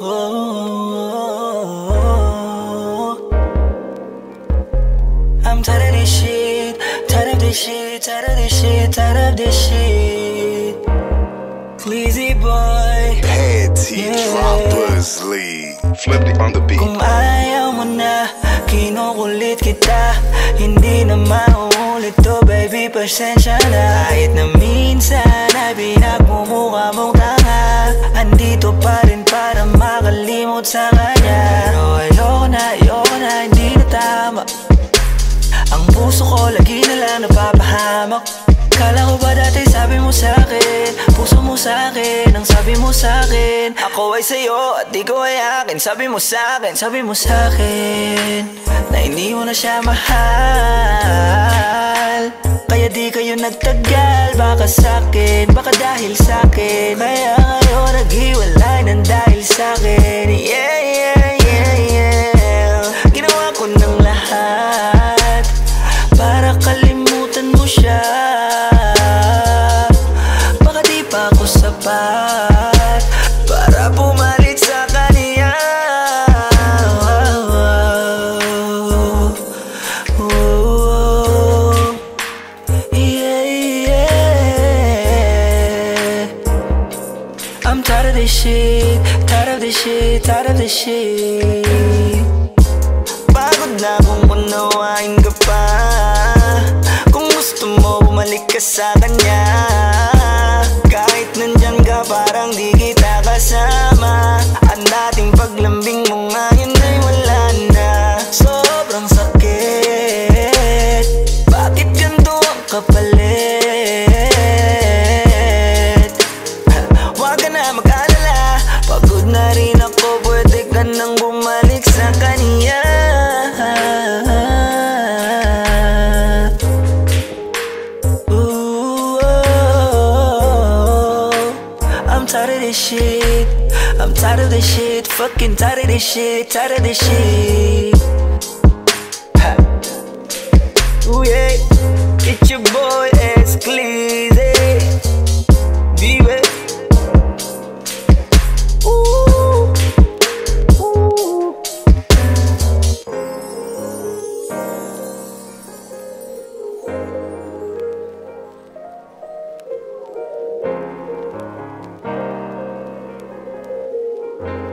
I'm tired of this shit, tired of this shit, tired of this shit, tired of this shit. Sleazy boy. Panty yeah. droppers lead. Flip it on the beat. Kung ayaw mo na, kinukulit kita. Hindi na mauulit to, baby, pasensya na. Kahit na minsan ay pinagmumukha mong tanga. Andito pa sa kanya Pero ayoko na, ayoko na, hindi na tama. Ang puso ko lagi na lang napapahamak. Kala ko ba dati sabi mo sa akin Puso mo sa akin, ang sabi mo sa akin. Ako ay sa'yo at di ko ay akin Sabi mo sa akin, sabi mo sa akin Na hindi mo na siya mahal. Kaya di kayo nagtagal Baka sa'kin, baka dahil sa'kin. Kaya ngayon naghiwalay I'm tired of this shit, tired of this shit, tired of this shit. Pagod na kung unawain ka pa. Kung gusto mo bumalik ka sa kanya. Kahit nandyan ka parang di kita kasama tired of this shit. I'm tired of this shit. Fucking tired of this shit. Tired of this shit Bye.